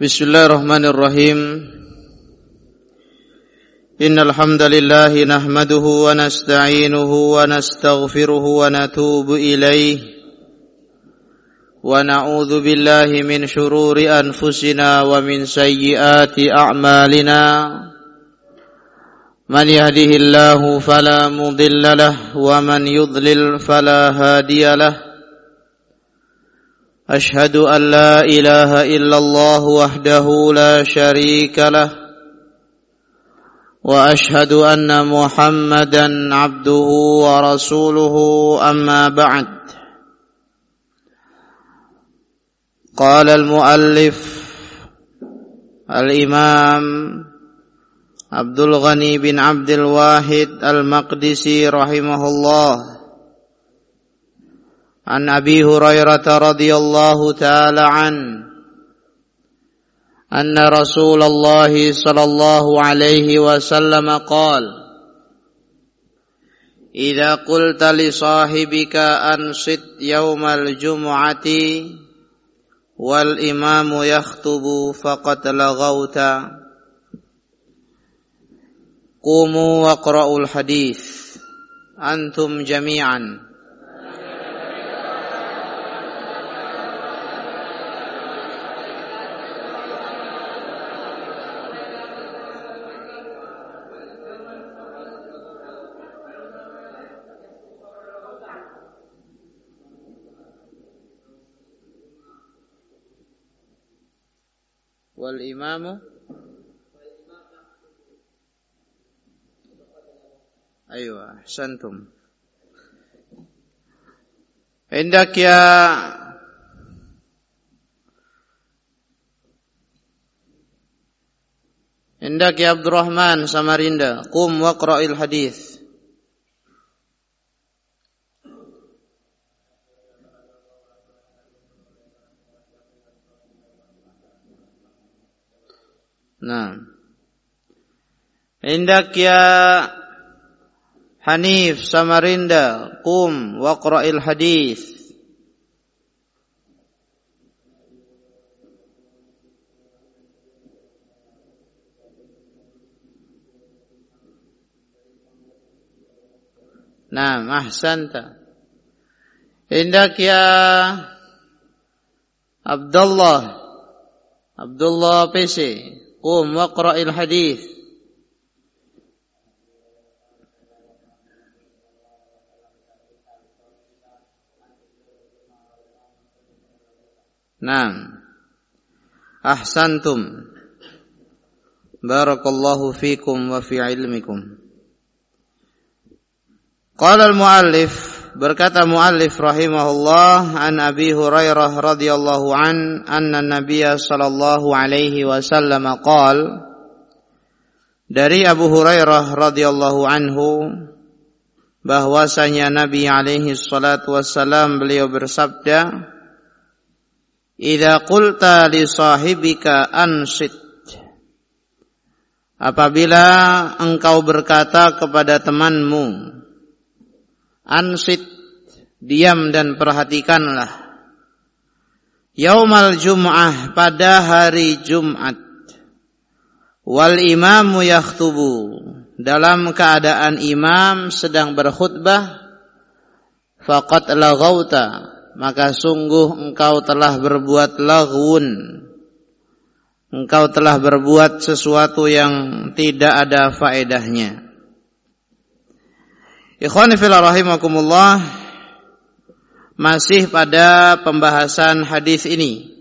بسم الله الرحمن الرحيم إن الحمد لله نحمده ونستعينه ونستغفره ونتوب إليه ونعوذ بالله من شرور أنفسنا ومن سيئات أعمالنا من يهده الله فلا مضل له ومن يضلل فلا هادي له أشهد أن لا إله إلا الله وحده لا شريك له وأشهد أن محمدا عبده ورسوله أما بعد. قال المؤلف الإمام عبد الغني بن عبد الواحد المقدسي رحمه الله عن أبي هريرة رضي الله تعالى عنه أن رسول الله صلى الله عليه وسلم قال إذا قلت لصاحبك انصت يوم الجمعة والإمام يخطب فقد لغوت قوموا واقرأوا الحديث أنتم جميعا wal imamu? Santum. Hendak ya Hendak ya Abdurrahman Samarinda, qum Nah. Indak ya Hanif Samarinda, qum waqra'il hadis. Nah, ahsanta. Indak ya Abdullah Abdullah PC قم واقرأ الحديث. نعم. أحسنتم. بارك الله فيكم وفي علمكم. قال المؤلف Berkata muallif rahimahullah an Abi Hurairah radhiyallahu an anna Nabiy sallallahu alaihi wasallam qaal Dari Abu Hurairah radhiyallahu anhu bahwasanya Nabi alaihi salatu wasallam beliau bersabda Idza qulta li sahibika ansit Apabila engkau berkata kepada temanmu Ansit diam dan perhatikanlah. Yaumal Jum'ah pada hari Jumat. Wal imamu yakhtubu dalam keadaan imam sedang berkhutbah faqad laghauta maka sungguh engkau telah berbuat laghun engkau telah berbuat sesuatu yang tidak ada faedahnya Ikhwani fillah rahimakumullah masih pada pembahasan hadis ini.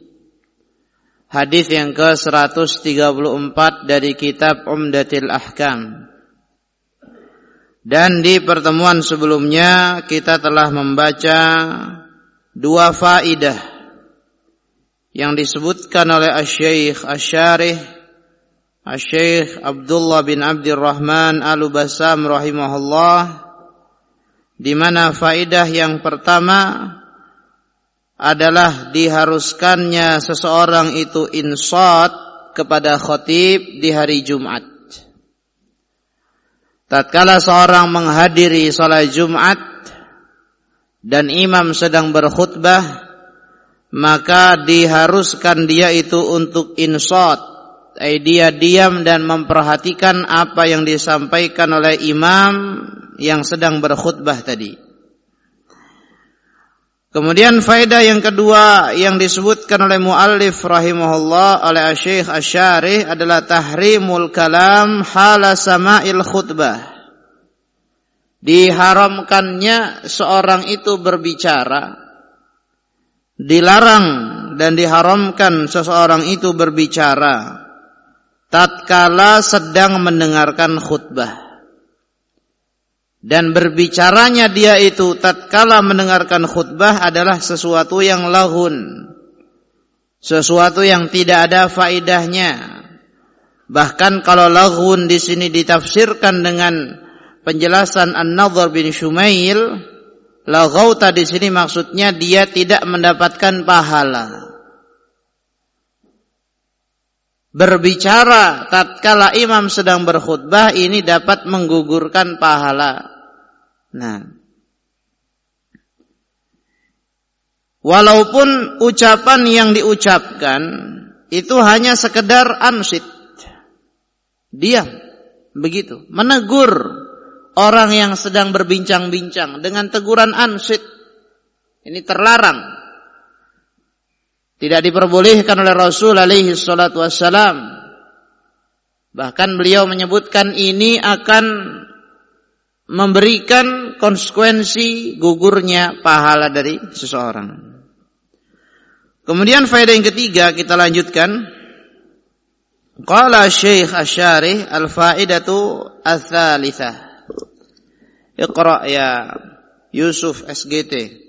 Hadis yang ke-134 dari kitab Umdatil Ahkam. Dan di pertemuan sebelumnya kita telah membaca dua faidah yang disebutkan oleh Asy-Syaikh Asy-Syarih Asy-Syaikh Abdullah bin Abdurrahman Al-Basam rahimahullah di mana faidah yang pertama adalah diharuskannya seseorang itu insat kepada khatib di hari Jumat. Tatkala seorang menghadiri salat Jumat dan imam sedang berkhutbah, maka diharuskan dia itu untuk insot eh, dia diam dan memperhatikan apa yang disampaikan oleh imam yang sedang berkhutbah tadi Kemudian faedah yang kedua yang disebutkan oleh muallif rahimahullah oleh Syekh Asy-Syarih adalah tahrimul kalam hala sama'il khutbah. Diharamkannya seorang itu berbicara dilarang dan diharamkan seseorang itu berbicara tatkala sedang mendengarkan khutbah dan berbicaranya dia itu tatkala mendengarkan khutbah adalah sesuatu yang lahun. Sesuatu yang tidak ada faidahnya bahkan kalau lahun di sini ditafsirkan dengan penjelasan An-Nadhr bin Shumail laghauta di sini maksudnya dia tidak mendapatkan pahala. Berbicara tatkala imam sedang berkhutbah ini dapat menggugurkan pahala Nah, walaupun ucapan yang diucapkan itu hanya sekedar ansit, diam, begitu, menegur orang yang sedang berbincang-bincang dengan teguran ansit, ini terlarang. Tidak diperbolehkan oleh Rasul alaihi salatu wassalam. Bahkan beliau menyebutkan ini akan memberikan konsekuensi gugurnya pahala dari seseorang. Kemudian faedah yang ketiga kita lanjutkan. Qala Syekh Asy-Syarih al-faidatu ats-tsalitsah. Iqra ya Yusuf SGT.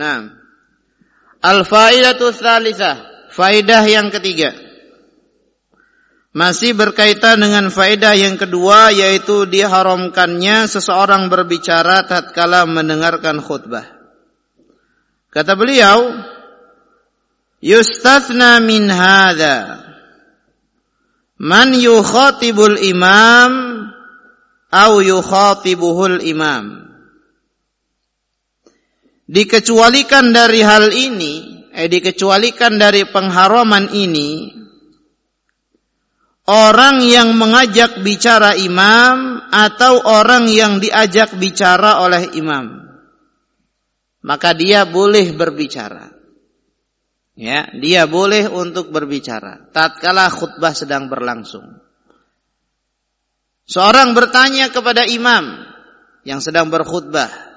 Nah, al-faidatu tsalitsah, faidah yang ketiga. Masih berkaitan dengan faedah yang kedua yaitu diharamkannya seseorang berbicara tatkala mendengarkan khutbah. Kata beliau, yustathna min hadza man yukhatibul imam au yukhatibuhul imam dikecualikan dari hal ini, eh dikecualikan dari pengharaman ini orang yang mengajak bicara imam atau orang yang diajak bicara oleh imam. Maka dia boleh berbicara. Ya, dia boleh untuk berbicara tatkala khutbah sedang berlangsung. Seorang bertanya kepada imam yang sedang berkhutbah,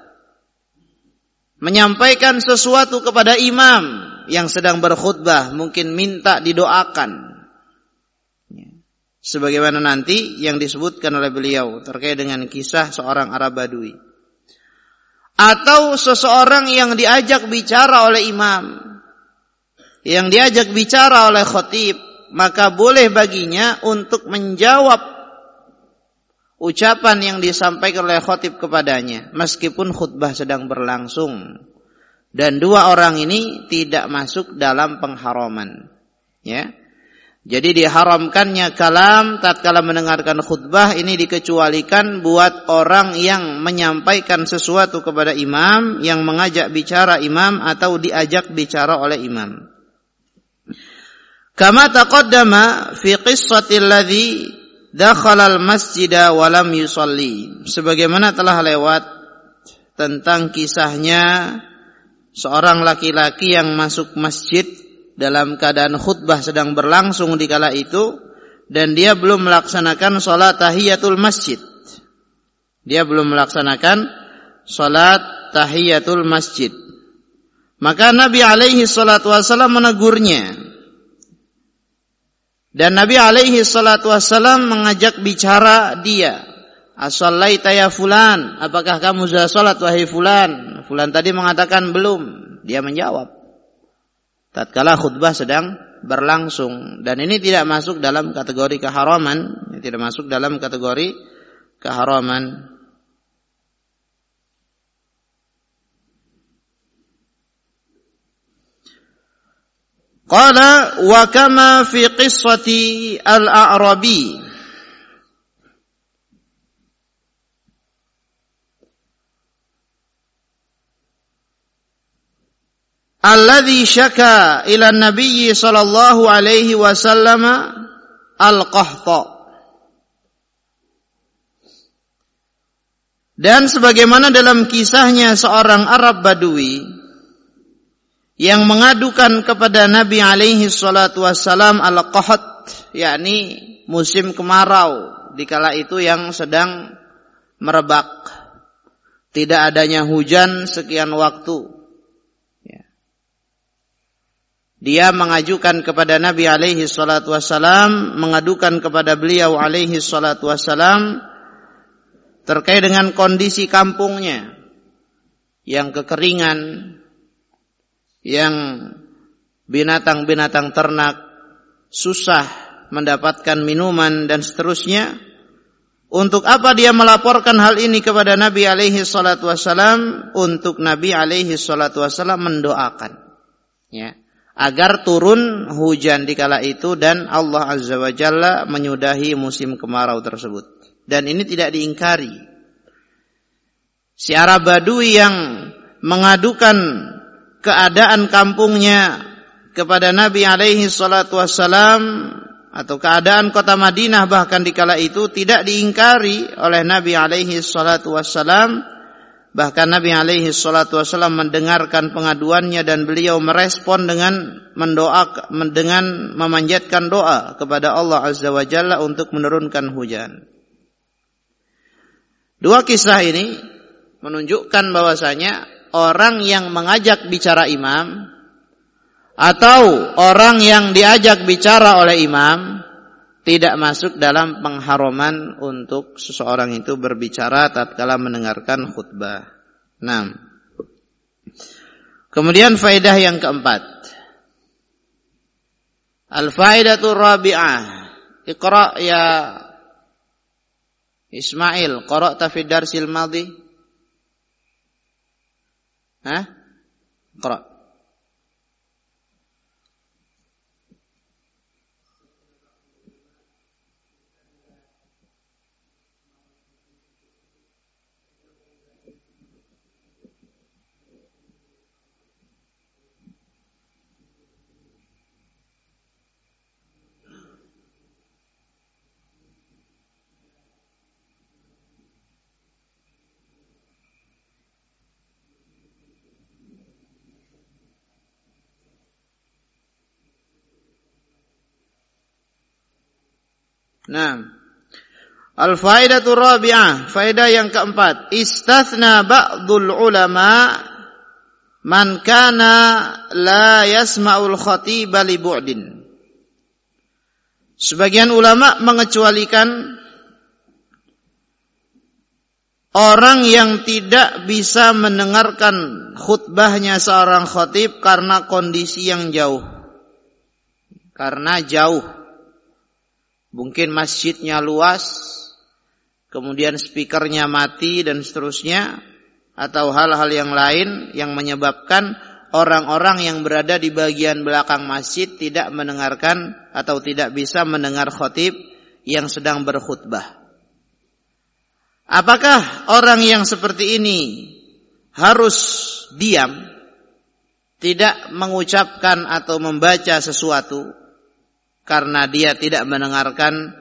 menyampaikan sesuatu kepada imam yang sedang berkhutbah mungkin minta didoakan ya. sebagaimana nanti yang disebutkan oleh beliau terkait dengan kisah seorang Arab Badui atau seseorang yang diajak bicara oleh imam yang diajak bicara oleh khatib maka boleh baginya untuk menjawab ucapan yang disampaikan oleh khotib kepadanya meskipun khutbah sedang berlangsung. Dan dua orang ini tidak masuk dalam pengharaman. Ya. Jadi diharamkannya kalam tatkala mendengarkan khutbah ini dikecualikan buat orang yang menyampaikan sesuatu kepada imam yang mengajak bicara imam atau diajak bicara oleh imam. Kama taqaddama fi qissatil ladzi dakhalal masjida walam yusalli. Sebagaimana telah lewat tentang kisahnya seorang laki-laki yang masuk masjid dalam keadaan khutbah sedang berlangsung di kala itu dan dia belum melaksanakan salat tahiyatul masjid. Dia belum melaksanakan salat tahiyatul masjid. Maka Nabi alaihi salatu wasallam menegurnya dan Nabi alaihi salatu wassalam mengajak bicara dia. Asallaita ya fulan, apakah kamu sudah salat wahai fulan? Fulan tadi mengatakan belum. Dia menjawab. Tatkala khutbah sedang berlangsung dan ini tidak masuk dalam kategori keharaman, tidak masuk dalam kategori keharaman. Qala wa kama fi qissati al-a'rabi. Alladhi syaka ila nabiyyi sallallahu alaihi wasallam al-qahta. Dan sebagaimana dalam kisahnya seorang Arab Badui yang mengadukan kepada Nabi alaihi salatu wassalam al-qahat yakni musim kemarau di kala itu yang sedang merebak. Tidak adanya hujan sekian waktu. Dia mengajukan kepada Nabi alaihi salatu wassalam, mengadukan kepada beliau alaihi salatu wassalam terkait dengan kondisi kampungnya yang kekeringan, yang binatang-binatang ternak susah mendapatkan minuman dan seterusnya. Untuk apa dia melaporkan hal ini kepada Nabi alaihi salatu wassalam? Untuk Nabi alaihi salatu wassalam mendoakan. Ya agar turun hujan di kala itu dan Allah Azza wa Jalla menyudahi musim kemarau tersebut. Dan ini tidak diingkari. Si Arab Badui yang mengadukan keadaan kampungnya kepada Nabi alaihi salatu wassalam atau keadaan kota Madinah bahkan di kala itu tidak diingkari oleh Nabi alaihi salatu wassalam Bahkan Nabi alaihi salatu wasallam mendengarkan pengaduannya dan beliau merespon dengan mendoa dengan memanjatkan doa kepada Allah Azza wa Jalla untuk menurunkan hujan. Dua kisah ini menunjukkan bahwasanya orang yang mengajak bicara imam atau orang yang diajak bicara oleh imam tidak masuk dalam pengharuman untuk seseorang itu berbicara tatkala mendengarkan khutbah. Nah. Kemudian faedah yang keempat. Al-faidatu rabi'ah. Iqra ya Ismail, qara'ta fi darsil madhi? Hah? Qara'. Nah. Al-faidatu rabi'ah, faedah yang keempat, istathna ba'dul ulama man kana la yasma'ul khatiba li bu'din. Sebagian ulama mengecualikan orang yang tidak bisa mendengarkan khutbahnya seorang khatib karena kondisi yang jauh. Karena jauh mungkin masjidnya luas, kemudian speakernya mati dan seterusnya, atau hal-hal yang lain yang menyebabkan orang-orang yang berada di bagian belakang masjid tidak mendengarkan atau tidak bisa mendengar khotib yang sedang berkhutbah. Apakah orang yang seperti ini harus diam, tidak mengucapkan atau membaca sesuatu, karena dia tidak mendengarkan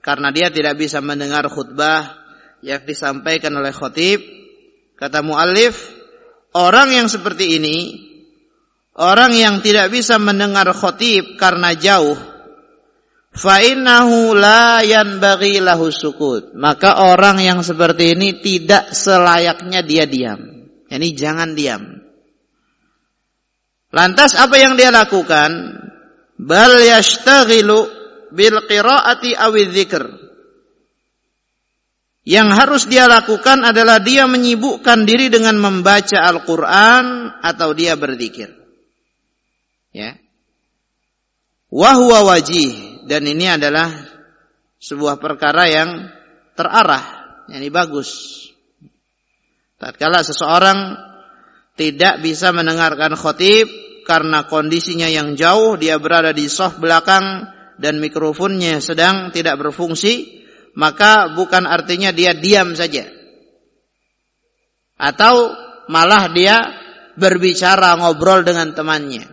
karena dia tidak bisa mendengar khutbah yang disampaikan oleh khatib kata muallif orang yang seperti ini orang yang tidak bisa mendengar khatib karena jauh la lahu sukut. Maka orang yang seperti ini tidak selayaknya dia diam. Yani jangan diam. Lantas apa yang dia lakukan bal yashtaghilu bil qiraati awidz dzikr yang harus dia lakukan adalah dia menyibukkan diri dengan membaca Al-Quran atau dia berzikir. Ya. Wahwa wajih. Dan ini adalah sebuah perkara yang terarah. Yang bagus. Tatkala seseorang tidak bisa mendengarkan khotib karena kondisinya yang jauh, dia berada di soft belakang dan mikrofonnya sedang tidak berfungsi, maka bukan artinya dia diam saja. Atau malah dia berbicara ngobrol dengan temannya.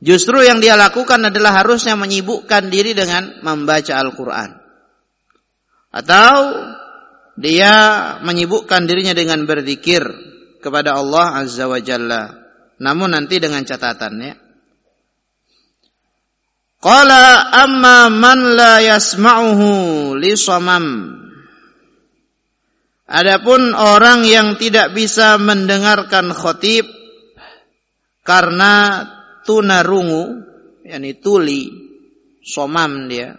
Justru yang dia lakukan adalah harusnya menyibukkan diri dengan membaca Al-Quran. Atau dia menyibukkan dirinya dengan berzikir kepada Allah Azza wa Jalla. Namun nanti dengan catatan ya. Qala amma man la yasma'uhu li samam. Adapun orang yang tidak bisa mendengarkan khotib karena tunarungu, yakni tuli, somam dia.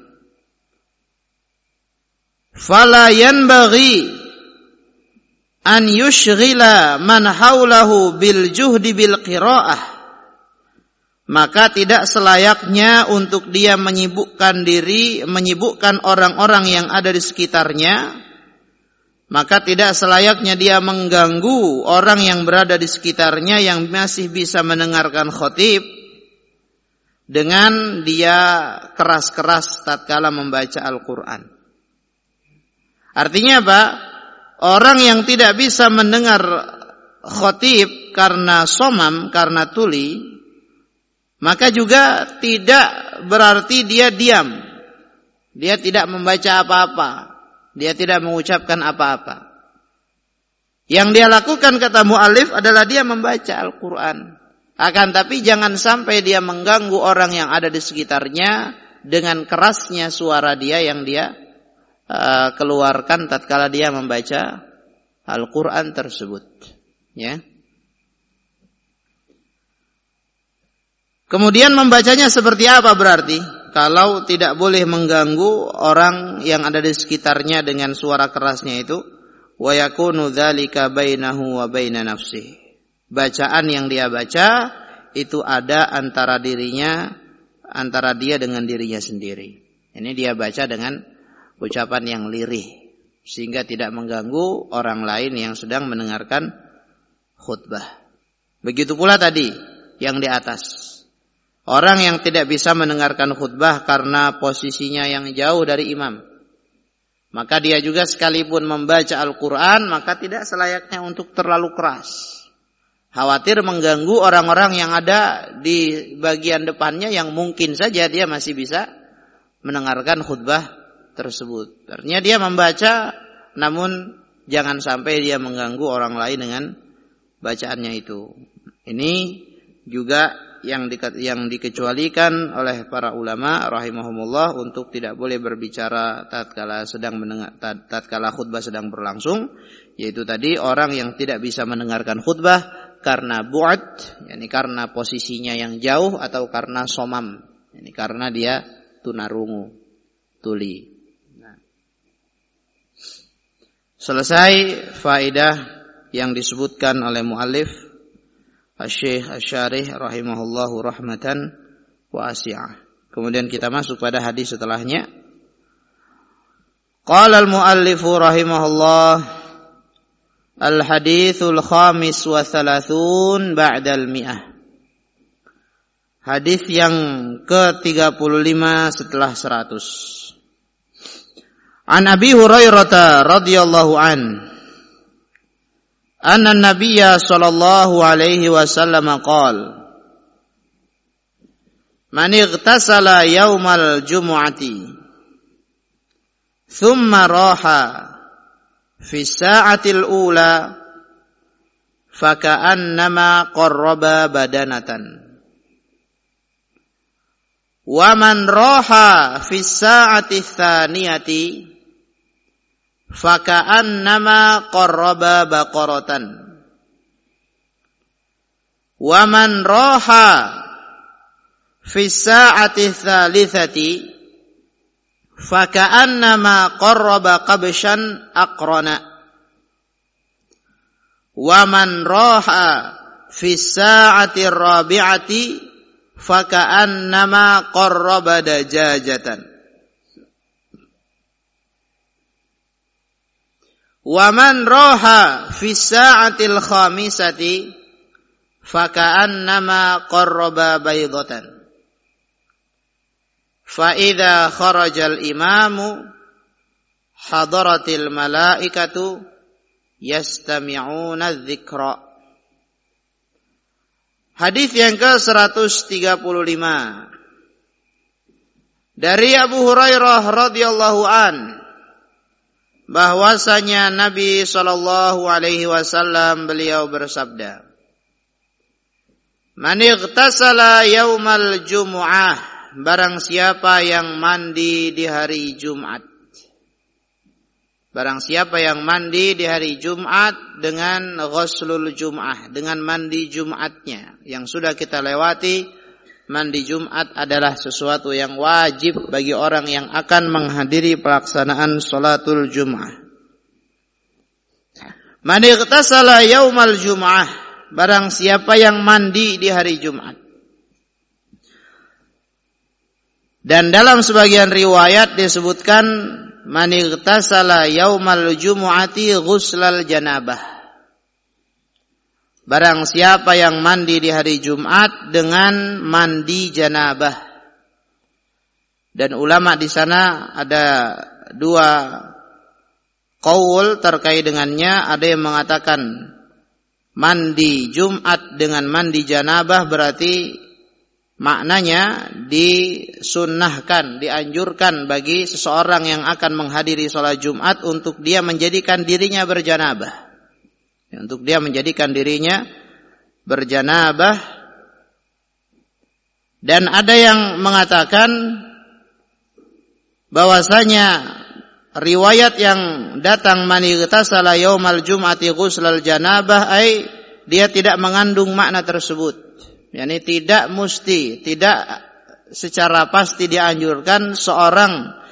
Fala yanbaghi an yushghila man haulahu bil juhdi bil qiraah maka tidak selayaknya untuk dia menyibukkan diri, menyibukkan orang-orang yang ada di sekitarnya, maka tidak selayaknya dia mengganggu orang yang berada di sekitarnya yang masih bisa mendengarkan khotib dengan dia keras-keras tatkala membaca Al-Quran. Artinya apa? Orang yang tidak bisa mendengar khotib karena somam, karena tuli, maka juga tidak berarti dia diam. Dia tidak membaca apa-apa. Dia tidak mengucapkan apa-apa. Yang dia lakukan kata mu'alif adalah dia membaca Al-Quran. Akan tapi jangan sampai dia mengganggu orang yang ada di sekitarnya dengan kerasnya suara dia yang dia uh, keluarkan tatkala dia membaca Al-Quran tersebut. Ya. Kemudian membacanya seperti apa berarti? Kalau tidak boleh mengganggu orang yang ada di sekitarnya dengan suara kerasnya itu, wa yakunu dzalika bainahu wa baina nafsi. Bacaan yang dia baca itu ada antara dirinya antara dia dengan dirinya sendiri. Ini dia baca dengan ucapan yang lirih sehingga tidak mengganggu orang lain yang sedang mendengarkan khutbah. Begitu pula tadi yang di atas. Orang yang tidak bisa mendengarkan khutbah karena posisinya yang jauh dari imam. Maka dia juga sekalipun membaca Al-Quran, maka tidak selayaknya untuk terlalu keras. Khawatir mengganggu orang-orang yang ada di bagian depannya yang mungkin saja dia masih bisa mendengarkan khutbah tersebut. Artinya dia membaca, namun jangan sampai dia mengganggu orang lain dengan bacaannya itu. Ini juga yang di, yang dikecualikan oleh para ulama rahimahumullah untuk tidak boleh berbicara tatkala sedang mendengar tatkala khutbah sedang berlangsung yaitu tadi orang yang tidak bisa mendengarkan khutbah karena buat yakni karena posisinya yang jauh atau karena somam yakni karena dia tunarungu tuli nah. Selesai faedah yang disebutkan oleh muallif Syekh Asy-Syarih rahimahullahu rahmatan wasi'ah. Kemudian kita masuk pada hadis setelahnya. Qala al-muallif rahimahullah Al-hadithul khamis wa thalathun ba'dal mi'ah. Hadis yang ke-35 setelah 100. An Abi Hurairah radhiyallahu an anna an-nabiyya sallallahu alaihi wasallam qol Man ightasala yaumal jumu'ati thumma raha fi sa'atil ula faka'annama qarraba badanatan. Wa man raha fi sa'ati thaniyati faka'annama qarraba baqaratan. Wa man raha fi sa'ati thalithati faka'annama qarraba qabshan aqrana. Wa man raha fi sa'ati rabi'ati faka'annama qarraba dajajatan Wa man roha fi sa'atil khamisati faka'annama qarraba baydatan. Fa idza kharajal imamu hadaratil malaikatu yastami'una dzikra Hadis yang ke-135. Dari Abu Hurairah radhiyallahu an bahwasanya Nabi sallallahu alaihi wasallam beliau bersabda Man ightasala yaumal jumu'ah barang siapa yang mandi di hari Jumat. Barang siapa yang mandi di hari Jumat dengan ghuslul Jum'ah, dengan mandi Jumatnya yang sudah kita lewati, mandi Jumat adalah sesuatu yang wajib bagi orang yang akan menghadiri pelaksanaan salatul Jum'ah. Mandi ightasala yaumal Jum'ah, barang siapa yang mandi di hari Jumat. Dan dalam sebagian riwayat disebutkan man igtasala yaumal jumu'ati ghuslal janabah. Barang siapa yang mandi di hari Jumat dengan mandi janabah. Dan ulama di sana ada dua kaul terkait dengannya. Ada yang mengatakan mandi Jumat dengan mandi janabah berarti Maknanya disunnahkan, dianjurkan bagi seseorang yang akan menghadiri sholat Jumat untuk dia menjadikan dirinya berjanabah. Untuk dia menjadikan dirinya berjanabah. Dan ada yang mengatakan bahwasanya riwayat yang datang mani salah yaumal jum'ati ghuslal janabah ai dia tidak mengandung makna tersebut yakni tidak mesti, tidak secara pasti dianjurkan seorang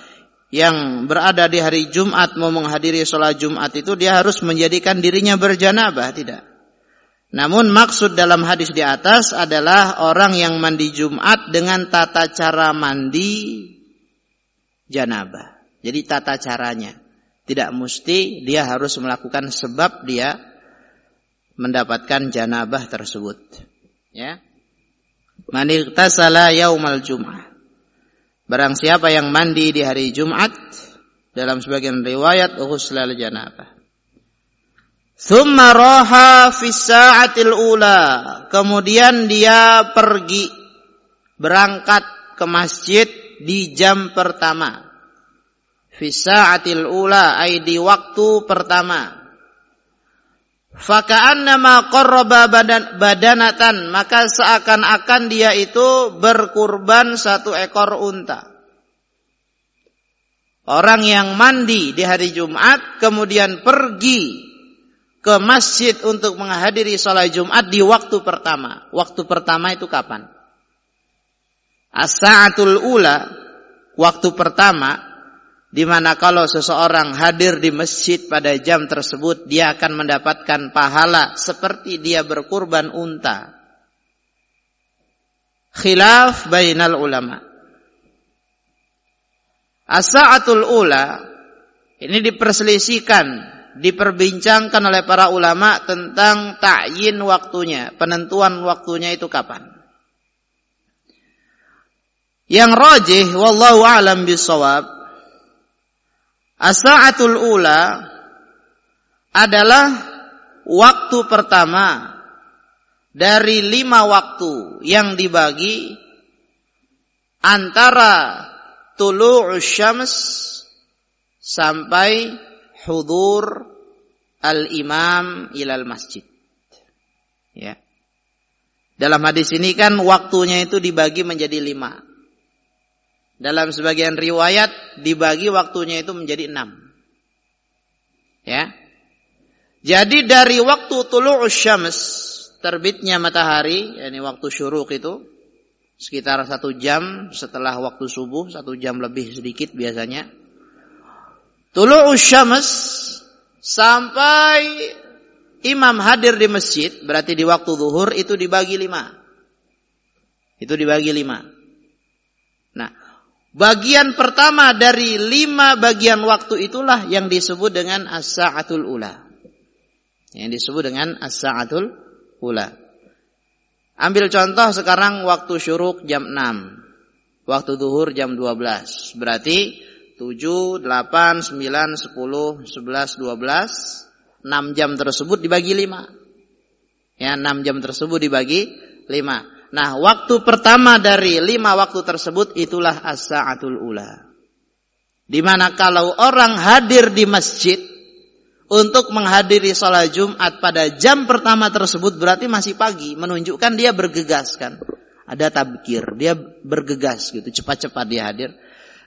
yang berada di hari Jumat mau menghadiri sholat Jumat itu dia harus menjadikan dirinya berjanabah, tidak. Namun maksud dalam hadis di atas adalah orang yang mandi Jumat dengan tata cara mandi janabah. Jadi tata caranya. Tidak mesti dia harus melakukan sebab dia mendapatkan janabah tersebut. Ya. Man igtasala yaumal jum'ah. Barang siapa yang mandi di hari Jumat dalam sebagian riwayat ghuslal janabah. Thumma roha fis sa'atil ula. Kemudian dia pergi berangkat ke masjid di jam pertama. Fis sa'atil ula ay di waktu pertama. Faka'annama qarraba badan, badanatan maka seakan-akan dia itu berkurban satu ekor unta. Orang yang mandi di hari Jumat kemudian pergi ke masjid untuk menghadiri sholat Jumat di waktu pertama. Waktu pertama itu kapan? As-sa'atul ula, waktu pertama di mana kalau seseorang hadir di masjid pada jam tersebut dia akan mendapatkan pahala seperti dia berkurban unta. Khilaf bainal ulama. As-sa'atul ula ini diperselisihkan, diperbincangkan oleh para ulama tentang ta'yin waktunya, penentuan waktunya itu kapan. Yang rajih wallahu alam bisawab As-sa'atul ula adalah waktu pertama dari lima waktu yang dibagi antara tulu'us syams sampai hudur al-imam ilal masjid. Ya. Dalam hadis ini kan waktunya itu dibagi menjadi lima. Dalam sebagian riwayat dibagi waktunya itu menjadi enam. Ya. Jadi dari waktu tulu'us syams, terbitnya matahari, yakni waktu syuruk itu, sekitar satu jam setelah waktu subuh, satu jam lebih sedikit biasanya. Tulu'us syams sampai imam hadir di masjid, berarti di waktu zuhur itu dibagi lima. Itu dibagi lima. Nah, Bagian pertama dari lima bagian waktu itulah yang disebut dengan as-sa'atul ula. Yang disebut dengan as-sa'atul ula. Ambil contoh sekarang waktu syuruk jam 6. Waktu duhur jam 12. Berarti 7, 8, 9, 10, 11, 12. 6 jam tersebut dibagi 5. Ya, 6 jam tersebut dibagi 5. Nah, waktu pertama dari 5 waktu tersebut itulah as-sa'atul ula. Di mana kalau orang hadir di masjid untuk menghadiri sholat Jumat pada jam pertama tersebut berarti masih pagi, menunjukkan dia bergegas kan. Ada tabkir, dia bergegas gitu, cepat-cepat dia hadir.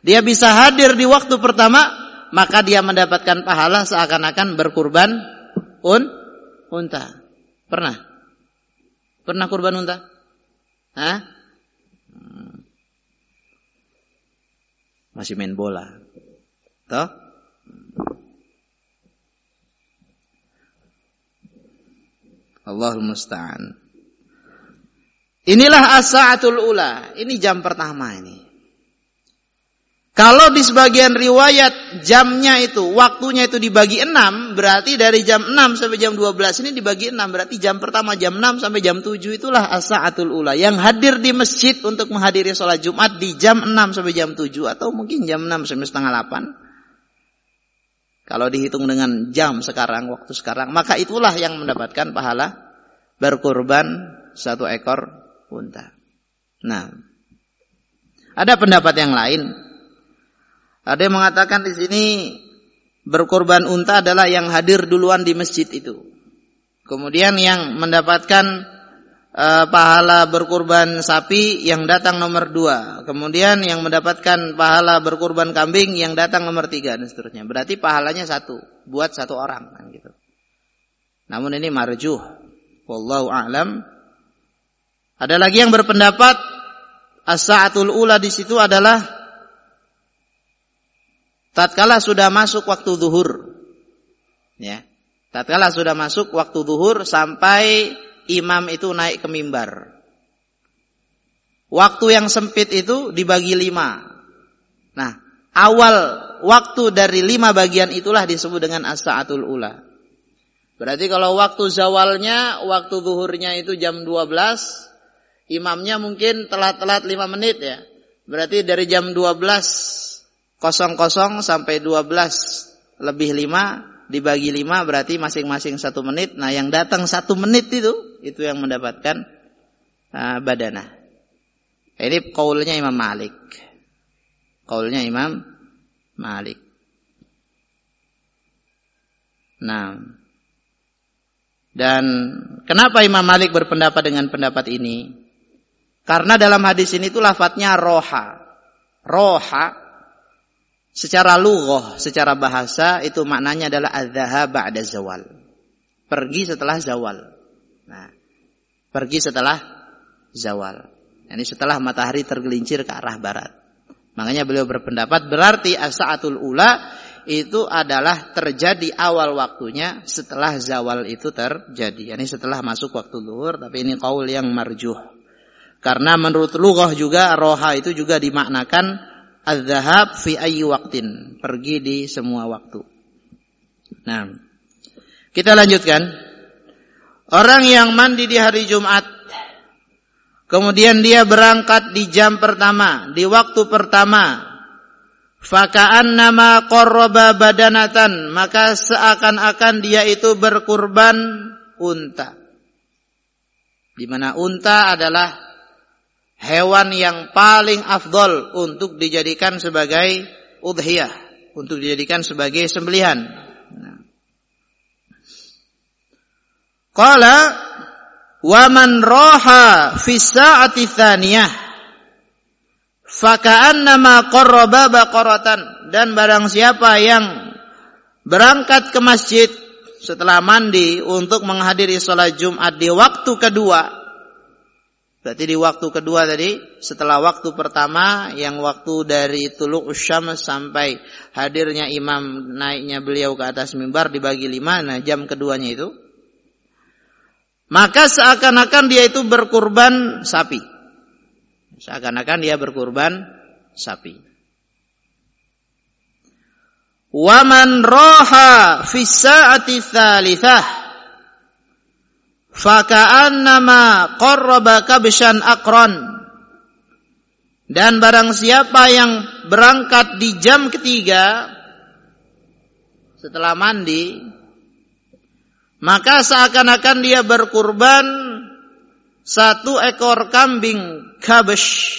Dia bisa hadir di waktu pertama, maka dia mendapatkan pahala seakan-akan berkurban un unta. Pernah? Pernah kurban unta? Hah? Hmm. Masih main bola. Toh? Allahul musta'an. Inilah as-sa'atul ula. Ini jam pertama ini. Kalau di sebagian riwayat jamnya itu, waktunya itu dibagi 6, berarti dari jam 6 sampai jam 12 ini dibagi 6, berarti jam pertama jam 6 sampai jam 7 itulah as-sa'atul ula. Yang hadir di masjid untuk menghadiri sholat Jumat di jam 6 sampai jam 7 atau mungkin jam 6 sampai setengah 8. Kalau dihitung dengan jam sekarang, waktu sekarang, maka itulah yang mendapatkan pahala berkurban satu ekor unta. Nah, ada pendapat yang lain. Ada yang mengatakan di sini berkorban unta adalah yang hadir duluan di masjid itu. Kemudian yang mendapatkan uh, pahala berkurban sapi yang datang nomor dua. Kemudian yang mendapatkan pahala berkurban kambing yang datang nomor tiga dan seterusnya. Berarti pahalanya satu buat satu orang kan gitu. Namun ini marjuh. Wallahu a'lam. Ada lagi yang berpendapat as-sa'atul ula di situ adalah tatkala sudah masuk waktu zuhur. Ya. Tatkala sudah masuk waktu zuhur sampai imam itu naik ke mimbar. Waktu yang sempit itu dibagi lima. Nah, awal waktu dari lima bagian itulah disebut dengan as-sa'atul ula. Berarti kalau waktu zawalnya, waktu zuhurnya itu jam 12, imamnya mungkin telat-telat lima menit ya. Berarti dari jam 12 kosong sampai 12 lebih lima dibagi lima berarti masing-masing satu menit. Nah yang datang satu menit itu, itu yang mendapatkan uh, badanah. Ini kaulnya Imam Malik. Kaulnya Imam Malik. Nah, dan kenapa Imam Malik berpendapat dengan pendapat ini? Karena dalam hadis ini itu lafadznya roha. Roha Secara lughah, secara bahasa itu maknanya adalah adzhab ba'da zawal. Pergi setelah zawal. Nah, pergi setelah zawal. Ini setelah matahari tergelincir ke arah barat. Makanya beliau berpendapat berarti as-sa'atul ula itu adalah terjadi awal waktunya setelah zawal itu terjadi. Ini setelah masuk waktu luhur, tapi ini kaul yang marjuh. Karena menurut lughah juga roha itu juga dimaknakan Az-zahab fi ayyi waktin. Pergi di semua waktu. Nah, kita lanjutkan. Orang yang mandi di hari Jumat. Kemudian dia berangkat di jam pertama. Di waktu pertama. Faka'an nama korroba badanatan. Maka seakan-akan dia itu berkurban unta. Di mana unta adalah hewan yang paling afdol untuk dijadikan sebagai udhiyah, untuk dijadikan sebagai sembelihan. Qala wa man roha fi sa'ati thaniyah faka'annama qarraba baqaratan dan barang siapa yang berangkat ke masjid setelah mandi untuk menghadiri sholat Jumat di waktu kedua Berarti di waktu kedua tadi, setelah waktu pertama yang waktu dari tuluk usyam sampai hadirnya imam naiknya beliau ke atas mimbar dibagi lima, nah jam keduanya itu. Maka seakan-akan dia itu berkurban sapi. Seakan-akan dia berkurban sapi. Waman roha fi sa'ati thalithah faka'annama qarraba kabshan aqran dan barang siapa yang berangkat di jam ketiga setelah mandi maka seakan-akan dia berkurban satu ekor kambing kabesh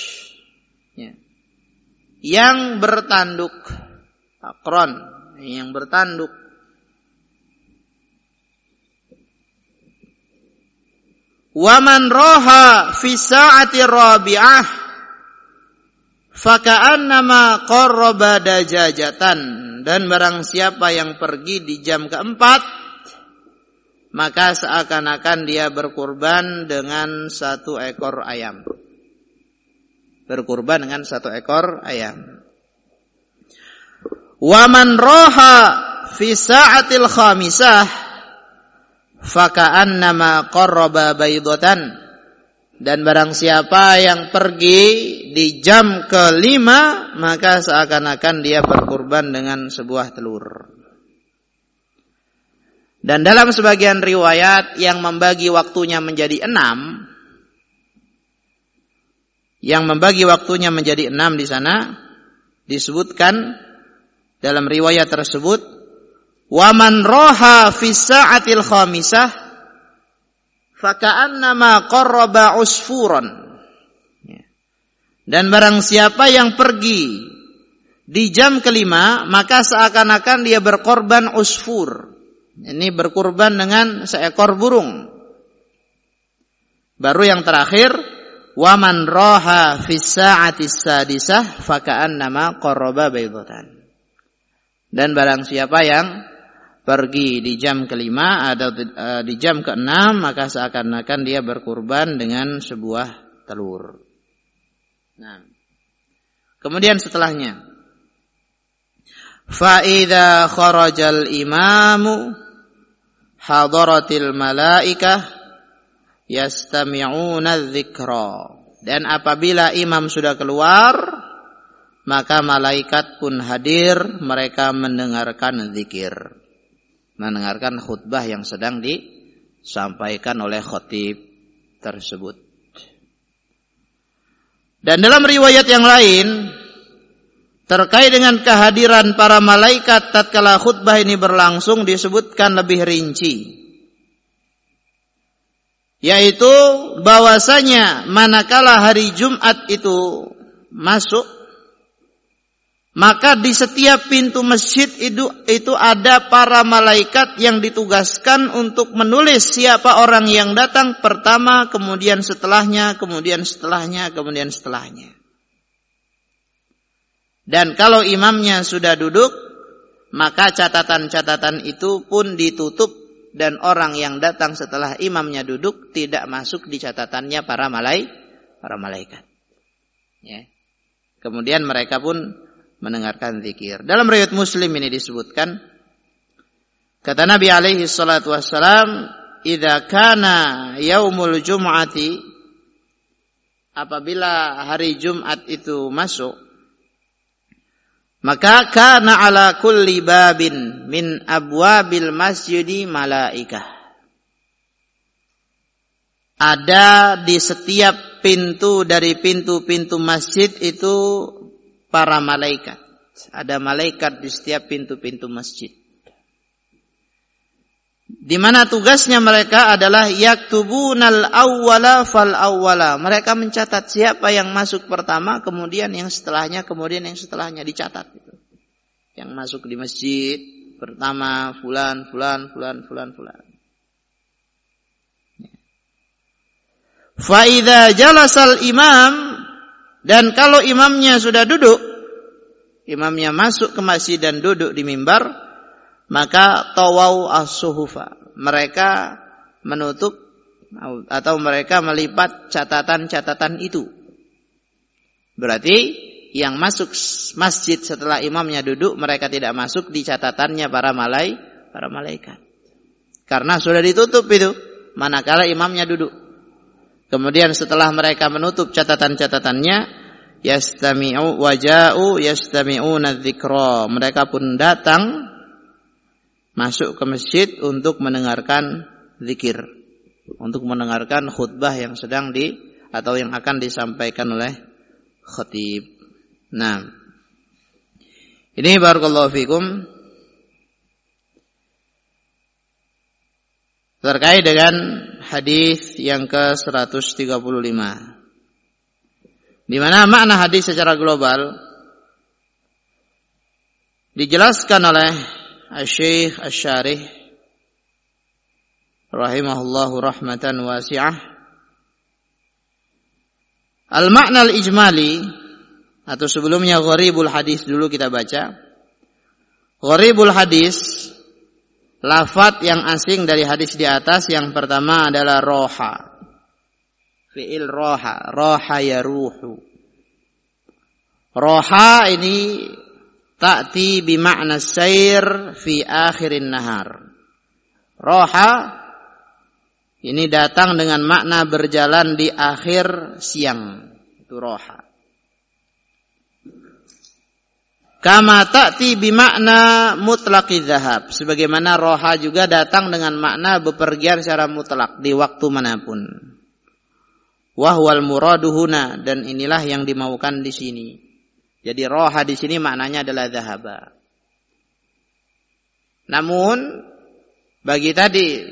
ya, yang bertanduk. Akron yang bertanduk Waman roha fi sa'ati rabi'ah faka'annama qarraba dajajatan dan barang siapa yang pergi di jam keempat maka seakan-akan dia berkurban dengan satu ekor ayam. Berkurban dengan satu ekor ayam. Waman roha fi sa'atil khamisah faka'annama qarraba baydatan dan barang siapa yang pergi di jam kelima maka seakan-akan dia berkurban dengan sebuah telur. Dan dalam sebagian riwayat yang membagi waktunya menjadi enam, yang membagi waktunya menjadi enam di sana disebutkan dalam riwayat tersebut Waman roha fi sa'atil khamisah faka'annama qarraba usfuran. Ya. Dan barang siapa yang pergi di jam kelima, maka seakan-akan dia berkorban usfur. Ini berkorban dengan seekor burung. Baru yang terakhir, waman roha fi sa'atis sadisah faka'annama qarraba baydatan. Dan barang siapa yang pergi di jam kelima atau uh, di jam keenam maka seakan-akan dia berkurban dengan sebuah telur. Nah, kemudian setelahnya, faida kharajal imamu hadaratil malaikah yastami'una dzikra. Dan apabila imam sudah keluar, maka malaikat pun hadir, mereka mendengarkan zikir mendengarkan khutbah yang sedang disampaikan oleh khotib tersebut. Dan dalam riwayat yang lain terkait dengan kehadiran para malaikat tatkala khutbah ini berlangsung disebutkan lebih rinci. Yaitu bahwasanya manakala hari Jumat itu masuk maka di setiap pintu masjid itu, itu ada para malaikat yang ditugaskan untuk menulis siapa orang yang datang pertama, kemudian setelahnya, kemudian setelahnya, kemudian setelahnya. Dan kalau imamnya sudah duduk, maka catatan-catatan itu pun ditutup dan orang yang datang setelah imamnya duduk tidak masuk di catatannya para malai para malaikat. Ya. Kemudian mereka pun mendengarkan zikir. Dalam riwayat Muslim ini disebutkan kata Nabi alaihi salatu wassalam, "Idza kana yaumul jum'ati" apabila hari Jumat itu masuk maka kana ala kulli babin min abwabil masjidi malaikah ada di setiap pintu dari pintu-pintu masjid itu para malaikat. Ada malaikat di setiap pintu-pintu masjid. Di mana tugasnya mereka adalah yaktubunal awwala fal awwala. Mereka mencatat siapa yang masuk pertama, kemudian yang setelahnya, kemudian yang setelahnya dicatat. Yang masuk di masjid pertama fulan, fulan, fulan, fulan, fulan. Faida jalasal imam dan kalau imamnya sudah duduk, imamnya masuk ke masjid dan duduk di mimbar, maka tawau as-suhufa. Mereka menutup atau mereka melipat catatan-catatan itu. Berarti yang masuk masjid setelah imamnya duduk mereka tidak masuk di catatannya para malai para malaikat. Karena sudah ditutup itu manakala imamnya duduk. Kemudian setelah mereka menutup catatan-catatannya, yastami'u waja'u yastami'una dzikra. Mereka pun datang masuk ke masjid untuk mendengarkan zikir. untuk mendengarkan khutbah yang sedang di atau yang akan disampaikan oleh khatib. Nah, ini barakallahu fikum terkait dengan hadis yang ke-135. Di mana makna hadis secara global dijelaskan oleh Syekh Asy-Syarih rahimahullahu rahmatan wasi'ah. Al-makna al-ijmali atau sebelumnya gharibul hadis dulu kita baca. Gharibul hadis lafat yang asing dari hadis di atas yang pertama adalah roha. Fi'il roha. Roha ya ruhu. Roha ini ta'ti bima'na sair fi akhirin nahar. Roha ini datang dengan makna berjalan di akhir siang. Itu roha. Kama ta'ti bimakna mutlaqi zahab. Sebagaimana roha juga datang dengan makna bepergian secara mutlak di waktu mana pun. Wahwal muraduhuna dan inilah yang dimaukan di sini. Jadi roha di sini maknanya adalah zahaba. Namun bagi tadi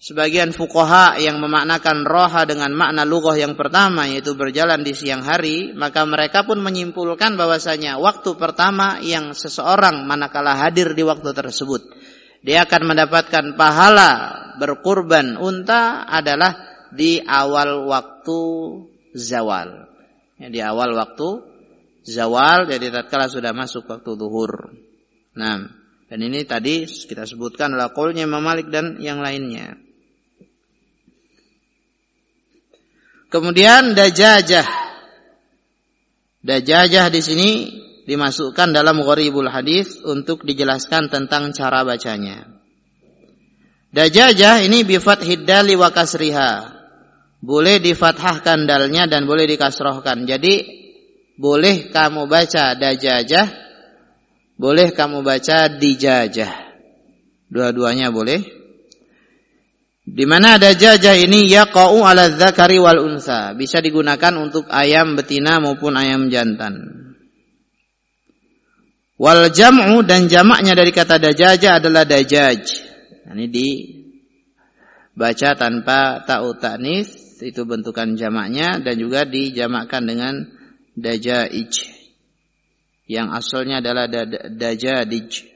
Sebagian fukoha yang memaknakan roha dengan makna lugoh yang pertama yaitu berjalan di siang hari, maka mereka pun menyimpulkan bahwasanya waktu pertama yang seseorang manakala hadir di waktu tersebut, dia akan mendapatkan pahala berkurban unta adalah di awal waktu zawal. Ya, di awal waktu zawal, jadi tatkala sudah masuk waktu duhur. Nah, dan ini tadi kita sebutkan adalah kolnya Imam Malik dan yang lainnya. Kemudian dajajah. Dajajah di sini dimasukkan dalam gharibul hadis untuk dijelaskan tentang cara bacanya. Dajajah ini bifat hiddali wa kasriha. Boleh difathahkan dalnya dan boleh dikasrohkan. Jadi boleh kamu baca dajajah, boleh kamu baca dijajah. Dua-duanya boleh. Di mana ada jajah ini yaqau ala dzakari wal unsa, bisa digunakan untuk ayam betina maupun ayam jantan. Wal jam'u dan jamaknya dari kata dajaja adalah dajaj. Ini dibaca tanpa ta'u ta'nis, itu bentukan jamaknya dan juga dijamakkan dengan dajaij. Yang asalnya adalah dajadij.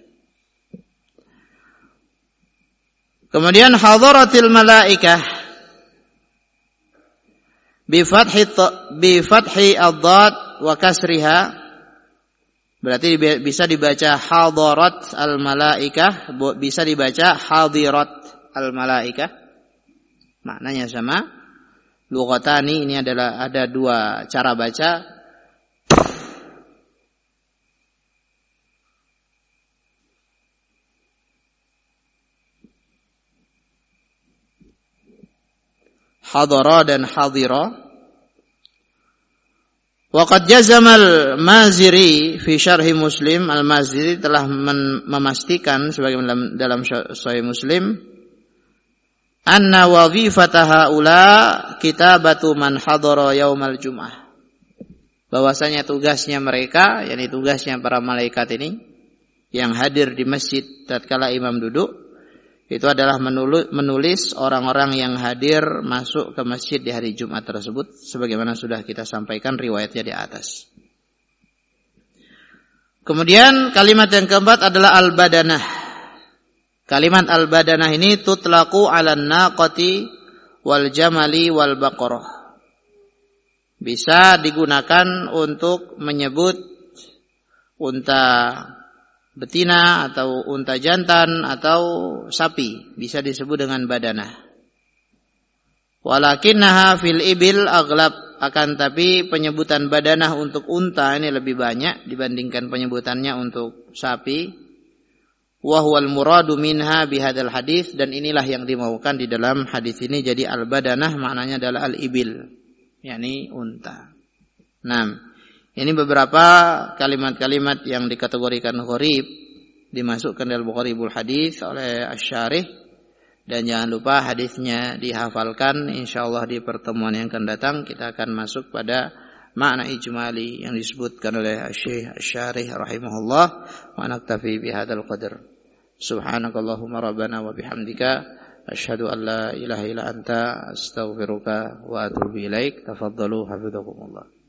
Kemudian hadaratil malaikah. Bi fathi bi fathi ad-dad wa kasriha. Berarti bisa dibaca hadarat al malaikah bisa dibaca hadirat al malaikah maknanya sama. Lugatani ini adalah ada dua cara baca hadara dan hadira. Waqad jazamal Maziri fi syarhi Muslim Al-Maziri telah memastikan sebagai dalam, Sahih Muslim anna wadhifata haula kitabatu man hadara yaumal jum'ah. Bahwasanya tugasnya mereka, yakni tugasnya para malaikat ini yang hadir di masjid tatkala imam duduk itu adalah menulis orang-orang yang hadir masuk ke masjid di hari Jumat tersebut sebagaimana sudah kita sampaikan riwayatnya di atas. Kemudian kalimat yang keempat adalah al-badanah. Kalimat al-badanah ini tutlaku ala naqati wal jamali wal baqarah. Bisa digunakan untuk menyebut unta betina atau unta jantan atau sapi bisa disebut dengan badanah. Walakinnaha fil ibil aglab akan tapi penyebutan badanah untuk unta ini lebih banyak dibandingkan penyebutannya untuk sapi. Wahwal muradu minha bihadal hadis dan inilah yang dimaukan di dalam hadis ini jadi al badanah maknanya adalah al ibil yakni unta. Nah, ini beberapa kalimat-kalimat yang dikategorikan gharib dimasukkan dalam Bukharibul Hadis oleh Asy-Syarih Dan jangan lupa hadisnya dihafalkan. Insyaallah di pertemuan yang akan datang kita akan masuk pada makna ijmali yang disebutkan oleh Syekh Syarih rahimahullah. Wa naktafi bihadzal qadar. Subhanakallahumma rabbana wa bihamdika asyhadu an la ilaha illa anta astaghfiruka wa atubu ilaik. Tafaddalu hafizakumullah.